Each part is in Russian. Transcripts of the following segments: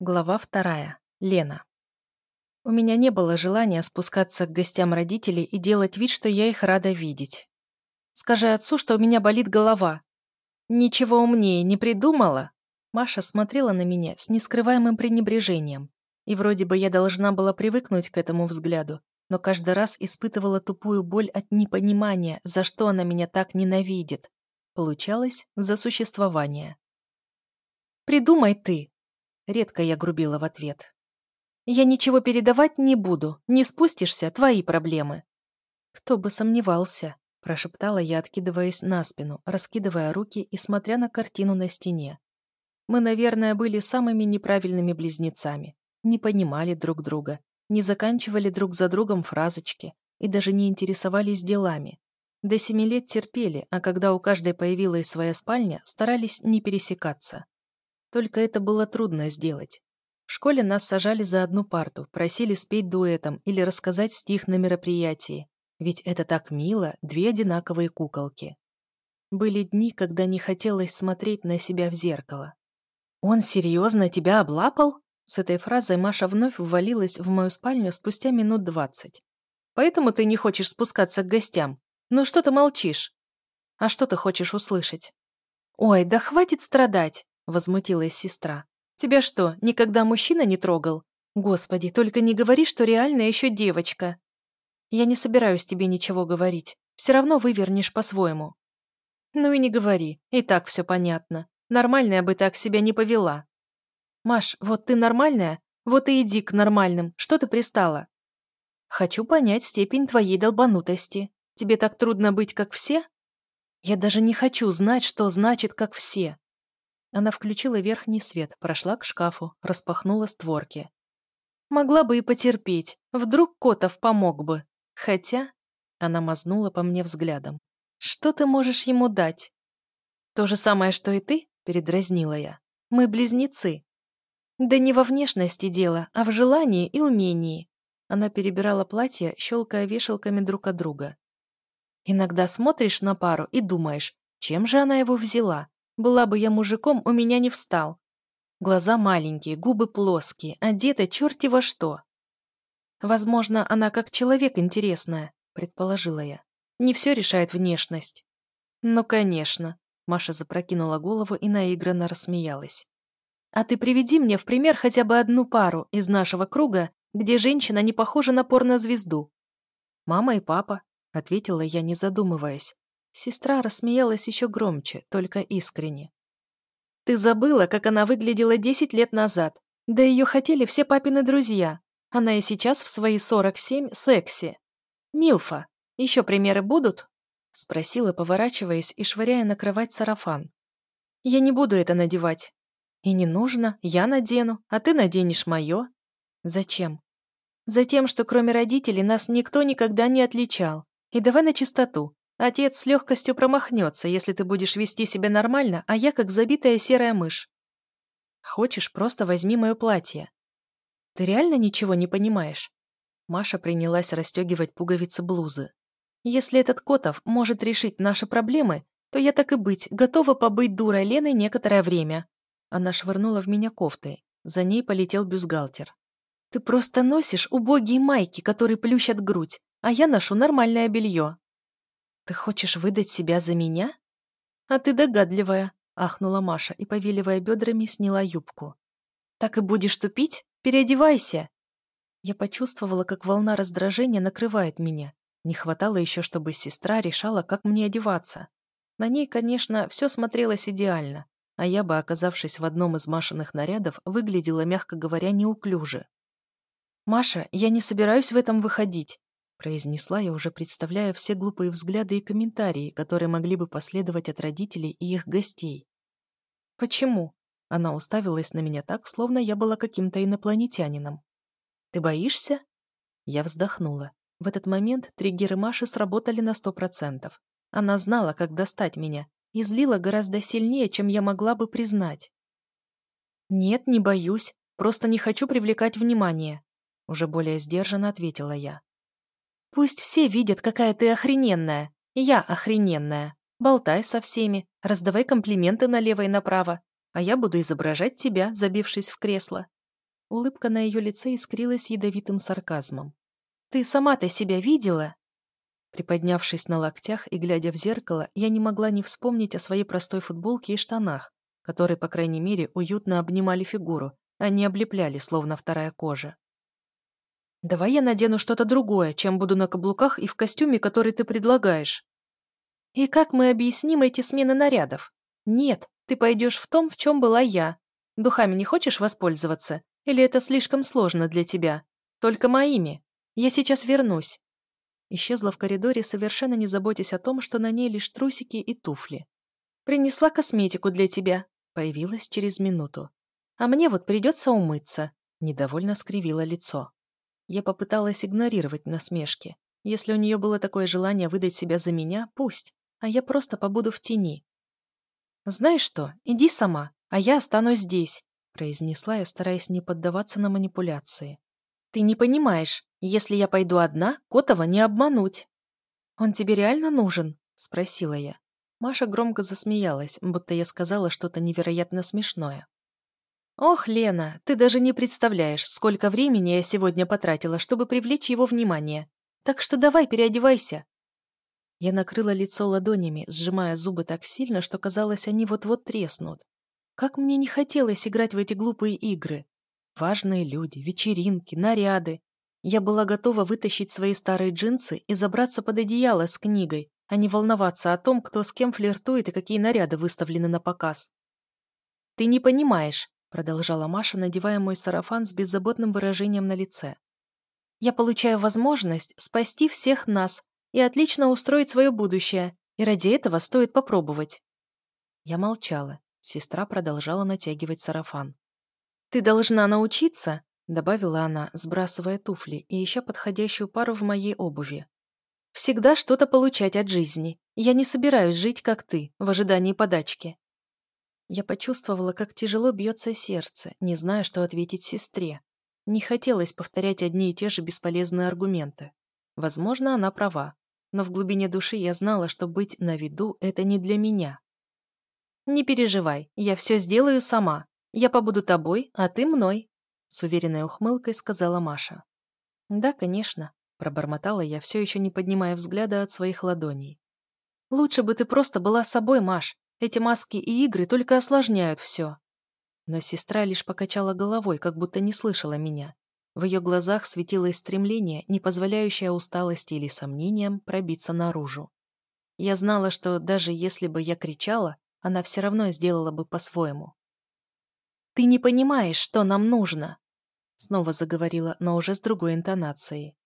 Глава вторая. Лена. У меня не было желания спускаться к гостям родителей и делать вид, что я их рада видеть. «Скажи отцу, что у меня болит голова». «Ничего умнее не придумала?» Маша смотрела на меня с нескрываемым пренебрежением. И вроде бы я должна была привыкнуть к этому взгляду, но каждый раз испытывала тупую боль от непонимания, за что она меня так ненавидит. Получалось, за существование. «Придумай ты», Редко я грубила в ответ. «Я ничего передавать не буду. Не спустишься — твои проблемы». «Кто бы сомневался», — прошептала я, откидываясь на спину, раскидывая руки и смотря на картину на стене. Мы, наверное, были самыми неправильными близнецами, не понимали друг друга, не заканчивали друг за другом фразочки и даже не интересовались делами. До семи лет терпели, а когда у каждой появилась своя спальня, старались не пересекаться. Только это было трудно сделать. В школе нас сажали за одну парту, просили спеть дуэтом или рассказать стих на мероприятии. Ведь это так мило, две одинаковые куколки. Были дни, когда не хотелось смотреть на себя в зеркало. «Он серьезно тебя облапал?» С этой фразой Маша вновь ввалилась в мою спальню спустя минут двадцать. «Поэтому ты не хочешь спускаться к гостям? Ну что ты молчишь?» «А что ты хочешь услышать?» «Ой, да хватит страдать!» Возмутилась сестра. «Тебя что, никогда мужчина не трогал? Господи, только не говори, что реально еще девочка!» «Я не собираюсь тебе ничего говорить. Все равно вывернешь по-своему». «Ну и не говори, и так все понятно. Нормальная бы так себя не повела». «Маш, вот ты нормальная? Вот и иди к нормальным. Что ты пристала?» «Хочу понять степень твоей долбанутости. Тебе так трудно быть, как все?» «Я даже не хочу знать, что значит «как все». Она включила верхний свет, прошла к шкафу, распахнула створки. Могла бы и потерпеть. Вдруг Котов помог бы. Хотя... Она мазнула по мне взглядом. Что ты можешь ему дать? То же самое, что и ты, передразнила я. Мы близнецы. Да не во внешности дело, а в желании и умении. Она перебирала платья, щелкая вешалками друг от друга. Иногда смотришь на пару и думаешь, чем же она его взяла? Была бы я мужиком, у меня не встал. Глаза маленькие, губы плоские, одета черти во что. Возможно, она как человек интересная, предположила я. Не все решает внешность. Ну, конечно. Маша запрокинула голову и наигранно рассмеялась. А ты приведи мне в пример хотя бы одну пару из нашего круга, где женщина не похожа на порнозвезду. Мама и папа, ответила я, не задумываясь. Сестра рассмеялась еще громче, только искренне. «Ты забыла, как она выглядела десять лет назад. Да ее хотели все папины друзья. Она и сейчас в свои сорок семь секси. Милфа, еще примеры будут?» Спросила, поворачиваясь и швыряя на кровать сарафан. «Я не буду это надевать». «И не нужно, я надену, а ты наденешь мое». «Зачем?» «Затем, что кроме родителей нас никто никогда не отличал. И давай на чистоту. Отец с легкостью промахнется, если ты будешь вести себя нормально, а я как забитая серая мышь. Хочешь, просто возьми мое платье. Ты реально ничего не понимаешь? Маша принялась расстегивать пуговицы блузы. Если этот Котов может решить наши проблемы, то я так и быть, готова побыть дурой Леной некоторое время. Она швырнула в меня кофтой. За ней полетел бюстгальтер. Ты просто носишь убогие майки, которые плющат грудь, а я ношу нормальное белье. «Ты хочешь выдать себя за меня?» «А ты догадливая», — ахнула Маша и, повиливая бедрами, сняла юбку. «Так и будешь тупить? Переодевайся!» Я почувствовала, как волна раздражения накрывает меня. Не хватало еще, чтобы сестра решала, как мне одеваться. На ней, конечно, все смотрелось идеально, а я бы, оказавшись в одном из Машиных нарядов, выглядела, мягко говоря, неуклюже. «Маша, я не собираюсь в этом выходить произнесла я, уже представляя все глупые взгляды и комментарии, которые могли бы последовать от родителей и их гостей. «Почему?» Она уставилась на меня так, словно я была каким-то инопланетянином. «Ты боишься?» Я вздохнула. В этот момент триггеры Маши сработали на сто процентов. Она знала, как достать меня, и злила гораздо сильнее, чем я могла бы признать. «Нет, не боюсь, просто не хочу привлекать внимание», уже более сдержанно ответила я. Пусть все видят, какая ты охрененная. Я охрененная. Болтай со всеми, раздавай комплименты налево и направо, а я буду изображать тебя, забившись в кресло. Улыбка на ее лице искрилась ядовитым сарказмом. «Ты сама-то себя видела?» Приподнявшись на локтях и глядя в зеркало, я не могла не вспомнить о своей простой футболке и штанах, которые, по крайней мере, уютно обнимали фигуру, а не облепляли, словно вторая кожа. «Давай я надену что-то другое, чем буду на каблуках и в костюме, который ты предлагаешь». «И как мы объясним эти смены нарядов? Нет, ты пойдешь в том, в чем была я. Духами не хочешь воспользоваться? Или это слишком сложно для тебя? Только моими. Я сейчас вернусь». Исчезла в коридоре, совершенно не заботясь о том, что на ней лишь трусики и туфли. «Принесла косметику для тебя», — появилась через минуту. «А мне вот придется умыться», — недовольно скривила лицо. Я попыталась игнорировать насмешки. Если у нее было такое желание выдать себя за меня, пусть, а я просто побуду в тени. «Знаешь что, иди сама, а я останусь здесь», произнесла я, стараясь не поддаваться на манипуляции. «Ты не понимаешь, если я пойду одна, Котова не обмануть». «Он тебе реально нужен?» спросила я. Маша громко засмеялась, будто я сказала что-то невероятно смешное. «Ох, Лена, ты даже не представляешь, сколько времени я сегодня потратила, чтобы привлечь его внимание. Так что давай переодевайся». Я накрыла лицо ладонями, сжимая зубы так сильно, что казалось, они вот-вот треснут. Как мне не хотелось играть в эти глупые игры. Важные люди, вечеринки, наряды. Я была готова вытащить свои старые джинсы и забраться под одеяло с книгой, а не волноваться о том, кто с кем флиртует и какие наряды выставлены на показ. «Ты не понимаешь», продолжала Маша, надевая мой сарафан с беззаботным выражением на лице. «Я получаю возможность спасти всех нас и отлично устроить свое будущее, и ради этого стоит попробовать». Я молчала. Сестра продолжала натягивать сарафан. «Ты должна научиться», — добавила она, сбрасывая туфли и ища подходящую пару в моей обуви. «Всегда что-то получать от жизни. Я не собираюсь жить, как ты, в ожидании подачки. Я почувствовала, как тяжело бьется сердце, не зная, что ответить сестре. Не хотелось повторять одни и те же бесполезные аргументы. Возможно, она права, но в глубине души я знала, что быть на виду – это не для меня. «Не переживай, я все сделаю сама. Я побуду тобой, а ты мной», – с уверенной ухмылкой сказала Маша. «Да, конечно», – пробормотала я, все еще не поднимая взгляда от своих ладоней. «Лучше бы ты просто была собой, Маш, эти маски и игры только осложняют все. Но сестра лишь покачала головой, как будто не слышала меня. В ее глазах светилось стремление, не позволяющее усталости или сомнениям пробиться наружу. Я знала, что даже если бы я кричала, она все равно сделала бы по-своему. «Ты не понимаешь, что нам нужно!» Снова заговорила, но уже с другой интонацией.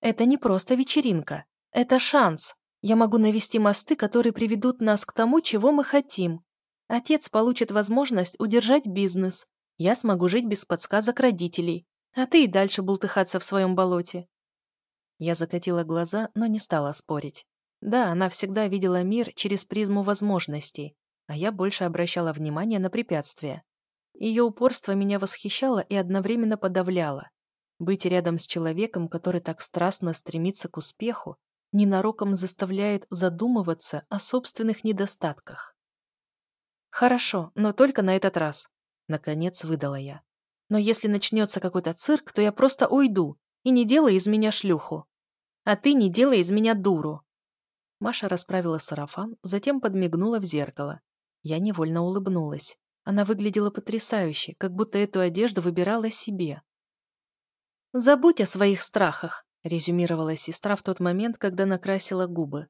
«Это не просто вечеринка. Это шанс. Я могу навести мосты, которые приведут нас к тому, чего мы хотим. Отец получит возможность удержать бизнес. Я смогу жить без подсказок родителей. А ты и дальше бултыхаться в своем болоте. Я закатила глаза, но не стала спорить. Да, она всегда видела мир через призму возможностей, а я больше обращала внимание на препятствия. Ее упорство меня восхищало и одновременно подавляло. Быть рядом с человеком, который так страстно стремится к успеху, ненароком заставляет задумываться о собственных недостатках. «Хорошо, но только на этот раз», — наконец выдала я. «Но если начнется какой-то цирк, то я просто уйду, и не делай из меня шлюху. А ты не делай из меня дуру». Маша расправила сарафан, затем подмигнула в зеркало. Я невольно улыбнулась. Она выглядела потрясающе, как будто эту одежду выбирала себе. «Забудь о своих страхах резюмировала сестра в тот момент, когда накрасила губы.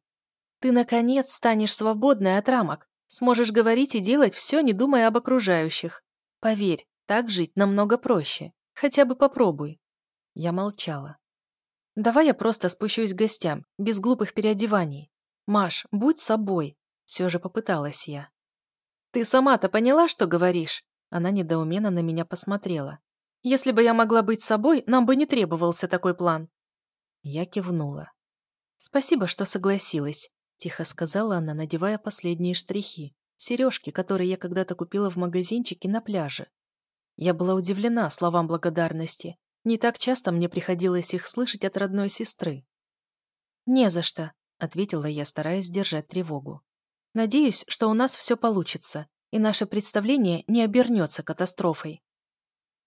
«Ты, наконец, станешь свободной от рамок, сможешь говорить и делать все, не думая об окружающих. Поверь, так жить намного проще. Хотя бы попробуй». Я молчала. «Давай я просто спущусь к гостям, без глупых переодеваний. Маш, будь собой», — все же попыталась я. «Ты сама-то поняла, что говоришь?» Она недоуменно на меня посмотрела. «Если бы я могла быть собой, нам бы не требовался такой план. Я кивнула. «Спасибо, что согласилась», — тихо сказала она, надевая последние штрихи, сережки, которые я когда-то купила в магазинчике на пляже. Я была удивлена словам благодарности. Не так часто мне приходилось их слышать от родной сестры. «Не за что», — ответила я, стараясь сдержать тревогу. «Надеюсь, что у нас все получится, и наше представление не обернется катастрофой».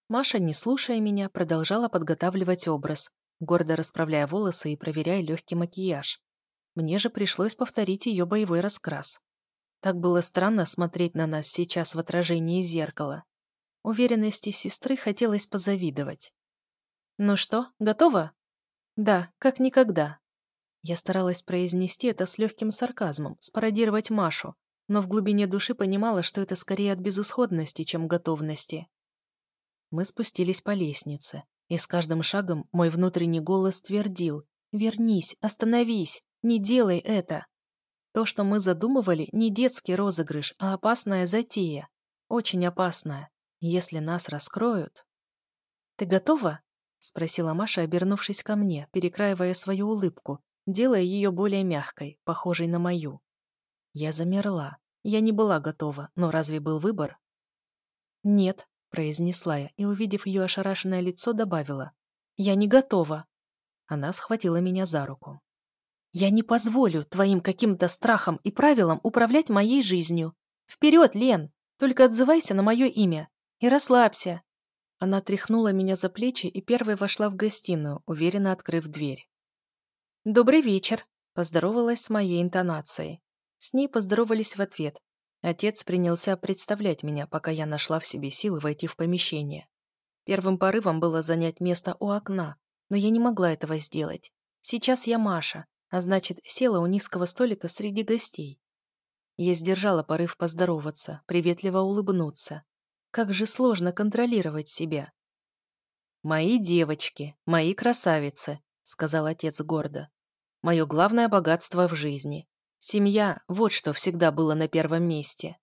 Маша, не слушая меня, продолжала подготавливать образ, гордо расправляя волосы и проверяя легкий макияж. Мне же пришлось повторить ее боевой раскрас. Так было странно смотреть на нас сейчас в отражении зеркала. Уверенности сестры хотелось позавидовать. «Ну что, готова?» «Да, как никогда». Я старалась произнести это с легким сарказмом, спародировать Машу, но в глубине души понимала, что это скорее от безысходности, чем готовности. Мы спустились по лестнице, и с каждым шагом мой внутренний голос твердил «Вернись, остановись, не делай это!» То, что мы задумывали, не детский розыгрыш, а опасная затея. Очень опасная. Если нас раскроют... «Ты готова?» — спросила Маша, обернувшись ко мне, перекраивая свою улыбку, делая ее более мягкой, похожей на мою. Я замерла. Я не была готова, но разве был выбор? «Нет», — произнесла я, и, увидев ее ошарашенное лицо, добавила. «Я не готова». Она схватила меня за руку. Я не позволю твоим каким-то страхам и правилам управлять моей жизнью. Вперед, Лен! Только отзывайся на мое имя. И расслабься. Она тряхнула меня за плечи и первой вошла в гостиную, уверенно открыв дверь. «Добрый вечер», — поздоровалась с моей интонацией. С ней поздоровались в ответ. Отец принялся представлять меня, пока я нашла в себе силы войти в помещение. Первым порывом было занять место у окна, но я не могла этого сделать. Сейчас я Маша, а значит, села у низкого столика среди гостей. Я сдержала порыв поздороваться, приветливо улыбнуться. Как же сложно контролировать себя. «Мои девочки, мои красавицы», — сказал отец гордо. «Мое главное богатство в жизни. Семья — вот что всегда было на первом месте».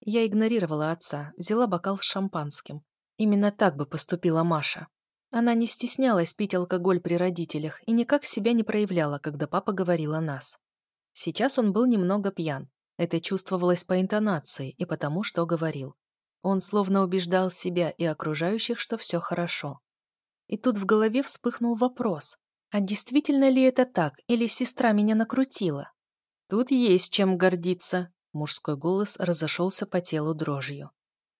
Я игнорировала отца, взяла бокал с шампанским. Именно так бы поступила Маша. Она не стеснялась пить алкоголь при родителях и никак себя не проявляла, когда папа говорил о нас. Сейчас он был немного пьян. Это чувствовалось по интонации и потому, что говорил. Он словно убеждал себя и окружающих, что все хорошо. И тут в голове вспыхнул вопрос. А действительно ли это так, или сестра меня накрутила? Тут есть чем гордиться. Мужской голос разошелся по телу дрожью.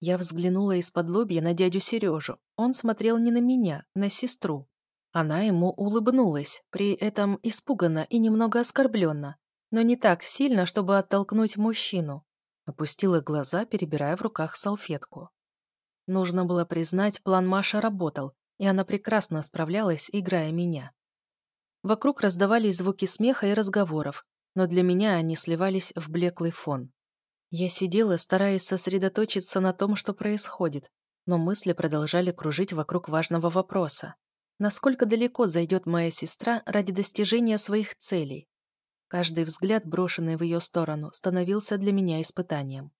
Я взглянула из-под лобья на дядю Сережу. Он смотрел не на меня, на сестру. Она ему улыбнулась, при этом испуганно и немного оскорбленно, но не так сильно, чтобы оттолкнуть мужчину. Опустила глаза, перебирая в руках салфетку. Нужно было признать, план Маши работал, и она прекрасно справлялась, играя меня. Вокруг раздавались звуки смеха и разговоров, но для меня они сливались в блеклый фон. Я сидела, стараясь сосредоточиться на том, что происходит, но мысли продолжали кружить вокруг важного вопроса. Насколько далеко зайдет моя сестра ради достижения своих целей? Каждый взгляд, брошенный в ее сторону, становился для меня испытанием.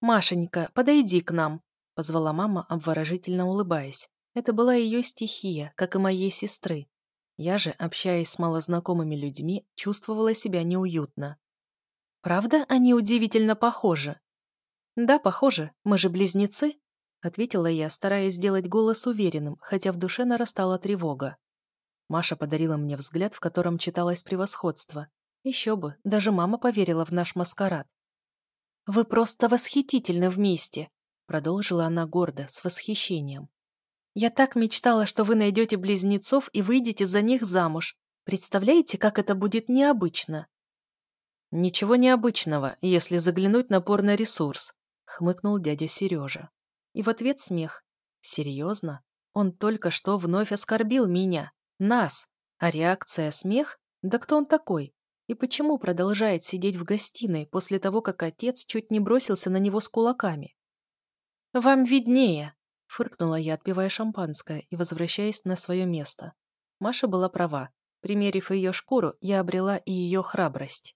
«Машенька, подойди к нам», — позвала мама, обворожительно улыбаясь. Это была ее стихия, как и моей сестры. Я же, общаясь с малознакомыми людьми, чувствовала себя неуютно. Правда, они удивительно похожи? Да, похожи. Мы же близнецы, ответила я, стараясь сделать голос уверенным, хотя в душе нарастала тревога. Маша подарила мне взгляд, в котором читалось превосходство. Еще бы, даже мама поверила в наш маскарад. «Вы просто восхитительны вместе», — продолжила она гордо, с восхищением. «Я так мечтала, что вы найдете близнецов и выйдете за них замуж. Представляете, как это будет необычно?» «Ничего необычного, если заглянуть на порно-ресурс», — хмыкнул дядя Сережа. И в ответ смех. «Серьезно? Он только что вновь оскорбил меня, нас, а реакция — смех? Да кто он такой? И почему продолжает сидеть в гостиной после того, как отец чуть не бросился на него с кулаками?» «Вам виднее», — фыркнула я, отпивая шампанское и возвращаясь на свое место. Маша была права. Примерив ее шкуру, я обрела и ее храбрость.